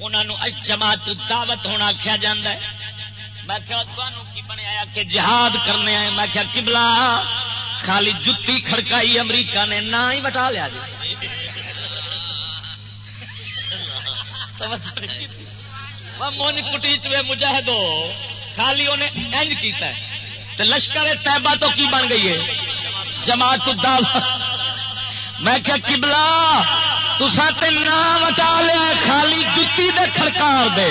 انہوں جماعت دعوت ہونا آخیا جا میں کیا کی بنیا کہ جہاد کرنے آئے۔ میں کیا کبلا خالی جتی کھڑکائی امریکہ نے نہ ہی بٹا لیا جی۔ من کٹی چوے مجاہدو خالی انہیں انج کیتا ہے۔ تو لشکر تیبا تو کی بن گئی ہے؟ جماعت میں کیا کبلا تسا نہ وٹا لیا خالی جتی دے کھڑکار دے۔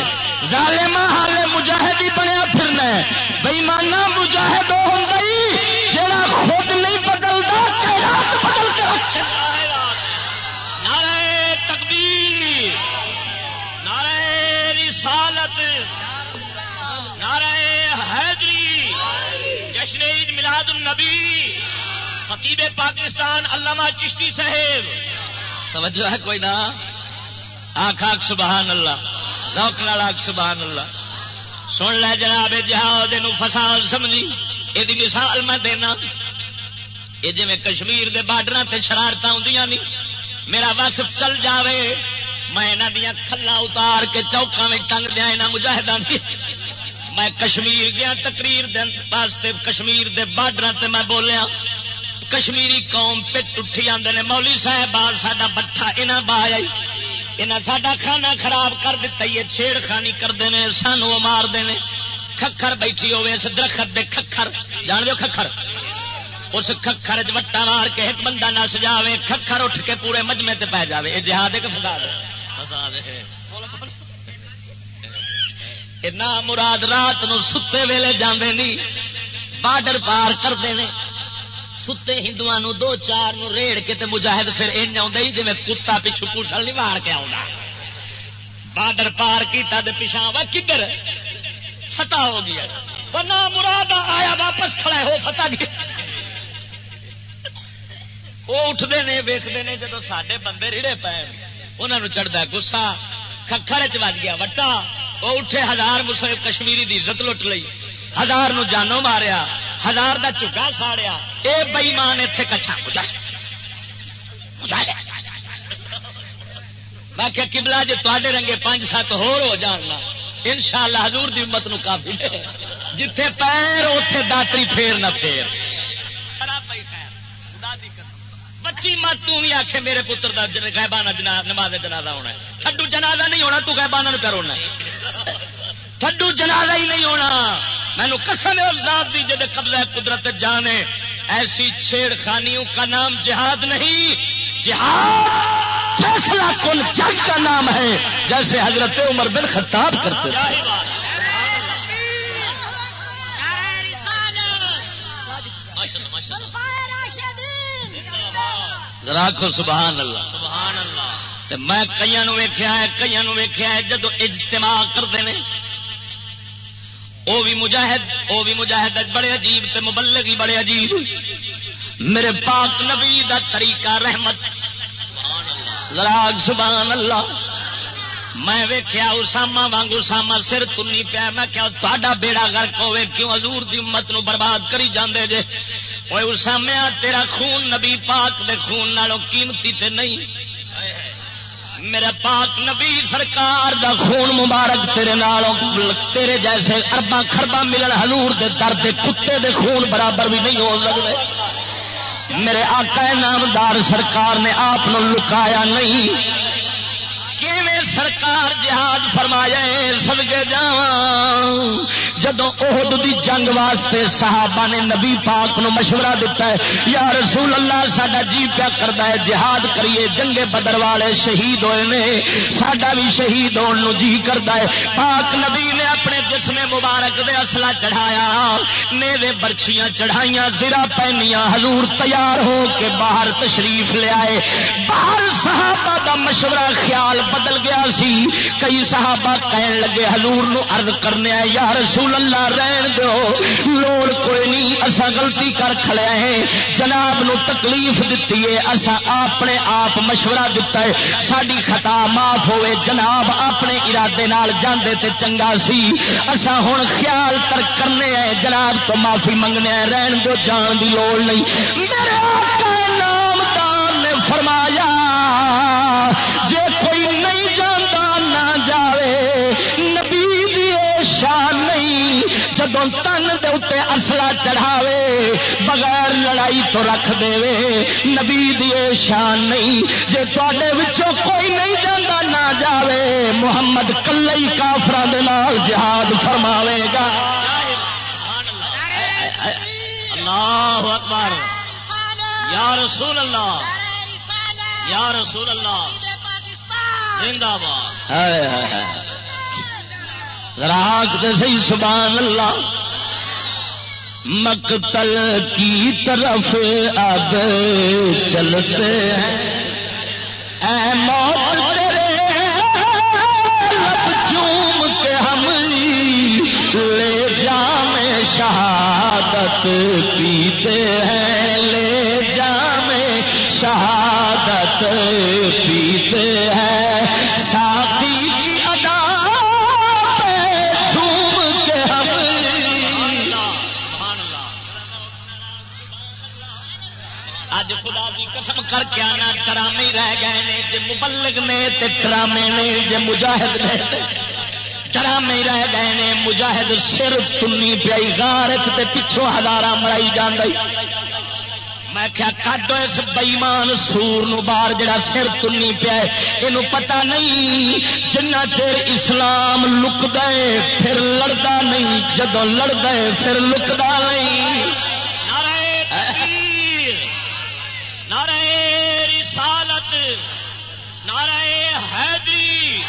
ظالم حالے مجاہد ہی بنیا پھرنا بئی مانا مجاہد ہوں جڑا خود نہیں بدلتا بدل کے نعرہ تکبیر نعرہ رسالت، نعرہ حیدری، جشن عید میلاد النبی، خطیب پاکستان علامہ چشتی صاحب۔ توجہ ہے کوئی نہ آخ آخ سبحان اللہ۔ ذوق نال آخ سبحان اللہ۔ سن لے جناب جہاد فساد سمجھی۔ یہ مثال میں دینا۔ یہ جی کشمیر کے بارڈر سے شرارت آدی میرا بس چل جاوے۔ میں یہاں دیا کھلا اتار کے چوکا میں ٹنگ دیا یہاں مجاہدان دی۔ میں کشمیر گیا تقریر دن واسطے، کشمیر دے بارڈر سے میں بولیا کشمیری قوم پٹ اٹھی آدھے نے مولی صاحب بال سا بٹھا یہاں با آئی یہاں سا کھانا خراب کر دیتا یہ چھیڑ خانی کرتے ہیں سانو مار دے ککھر بیٹھی ہوے اس درخت دے ککھر جان دو ککھر اس ککھر وٹا مار کے ایک بندہ نس جائے ککھر اٹھ کے پورے مجمے تے پی جائے یہ جہاد ہے کہ فساد ہے؟ نہ مراد رات نو ستے ویلے جانے نہیں بارڈر پار کرتے ہیں ستے ہندو دو چار نو ریڑ کے تے مجاہد پھر این آئی جی کتا پچھو پوچھل نہیں مار کے آؤں بارڈر پار کیتا دے پچھا وا کدھر؟ فتح ہو گیا۔ ورنہ مراد آیا واپس کھڑا ہو فتح گیا۔ وہ اٹھتے ہیں ویچتے ہیں جب سارے بندے ریڑے پے انہوں چڑھتا گسا ککھر چ وج گیا، وٹا۔ وہ اٹھے ہزار مسلم کشمیری دی عزت لٹ لی ہزار نو جانو ماریا۔ ہزار دا چکا ساڑیا اے بئیمان اتے کچھا میں کیا کبلا جی تے رنگے پانچ سات ہو جاننا ان شاء اللہ ہزور کی امت نو کافی جتھے پیر اتے داتری پھیر نہ پھیر۔ بچی مت تھی آخ میرے پتر کا گہبانہ نماز جنازہ ہونا تھڈو جنازہ نہیں ہونا تو گہبانہ کر ہونا تھڈو جنازہ ہی نہیں ہونا۔ مینو کسم ذات دی جد قبضہ قدرت جانے ایسی چھیڑ خانیوں کا نام جہاد نہیں۔ جہاد فیصلہ کل جنگ کا نام ہے جیسے حضرت عمر بن خطاب کرتے راکھو سبحان اللہ۔ سبحان اللہ۔ میں کئی ویخیا ہے کئی ویخیا ہے جدو اجتماع کرتے ہیں وہ بھی مجاہد وہ بھی مجاہد بڑے عجیب تے مبلغی بڑے عجیب۔ میرے پاک نبی دا طریقہ رحمت۔ لراگ سبحان اللہ۔ میں ویخیا اسامہ وانگ اسامہ سر تنی پیا۔ میں کیا تا بیڑا گرک ہوے کیوں حضور دی امت نو برباد کری جاندے جے؟ وہ اسامیا تیرا خون نبی پاک دے خون نالوں قیمتی تے نہیں۔ میرے پاک نبی سرکار دا خون مبارک تیرے نالوں، تیرے جیسے اربا خربا ملن حضور دے درد کتے دے خون برابر بھی نہیں ہو سکتے۔ میرے آقا نامدار سرکار نے آپ لکایا نہیں۔ سرکار جہاد فرمایا سدگے جا جدو عہد دی جنگ واسطے صحابہ نے نبی پاک نو مشورہ دیتا ہے، یا رسول اللہ، ساڈا جی پیا کرتا ہے، جہاد کریے جنگے بدر والے شہید ہوئے نے، ساڈا بھی شہید ہونے جی کرتا ہے۔ پاک نبی نے اپنے جسم مبارک دے اصلہ چڑھایا نیوے برچیاں چڑھائیاں زرا پہنیاں، حضور تیار ہو کے باہر تشریف لیا باہر صحابہ دا مشورہ خیال بدل گیا سی۔ کئی صحابہ کہن لگے، حضور نو عرض کرنے آئے، یا رسول اللہ رہن دو۔ لوڑ کوئی نہیں اسا غلطی کر کھڑے ہیں۔ جناب نو تکلیف دیتی ہے اسا اپنے آپ مشورہ دیتا ہے۔ ساری خطا معاف ہوئے، جناب اپنے ارادے نال جاندے تے چنگا سی۔ اسا ہوں خیال تر کرنے ہیں جناب تو معافی منگنے ہیں رہن دو، جان دی لوڑ نہیں۔ میرے آقا نامدار نے فرمایا، جے کوئی نہیں جانتا نہ جاوے، نبی دی شان نہیں، جدوں تن دے اتنے اصلا چڑھاوے، بغیر لڑائی تو رکھ دے نبی دی شان نہیں۔ جے تے کوئی نہیں جانتا نہ جاوے محمد کلئی کافران جہاد فرماوے گا۔ اللہ اکبر۔ یا رسول اللہ۔ یا رسول اللہ۔ زندہ باد۔ راگ سی سبحان اللہ۔ مقتل کی طرف اب چلتے ہیں۔ شہادت پیتے ہیں۔ ساتھی کی ادا جھوم کے ہم اج خدا کی قسم کر کے آنا ڈرامے رہ گئے نے، جے مبلغ نے تے ڈرامے نے، جے مجاہد نے تے ڈرامے رہ گئے نے، مجاہد سر تنی پیائی، غارت تے پچھوں ہزارہ مرائی جان گئی میں کیا کڈو اس بئیمان سور نو بار جڑا سر تنی پیا یہ پتا نہیں جنہ چر اسلام لک گئے پھر لڑتا نہیں جدو لڑ گئے پھر لکتا نہیں. نعرہ رسالت نعرہ حیدری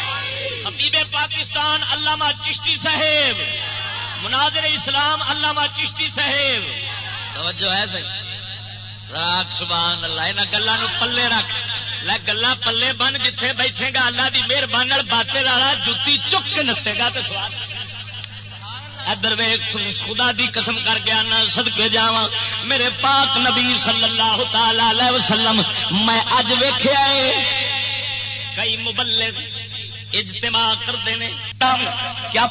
خطیب پاکستان علامہ چشتی صاحب مناظر اسلام علامہ چشتی صاحب۔ توجہ ہے صحیح راک سبحان اللہ یہاں گلوں پلے رکھ۔ لے گلا پلے بن جتھے بیٹھے گا، اللہ کی مہربانی باتے والا جتی چک کے نسے گا تو سواد ادھر خدا دی قسم کر کے آنا سد کے جا میرے پاک نبی صلی اللہ تعالی وسلم، میں اج ویخیا کئی مبلغ اجتماع کرتے ہیں کیا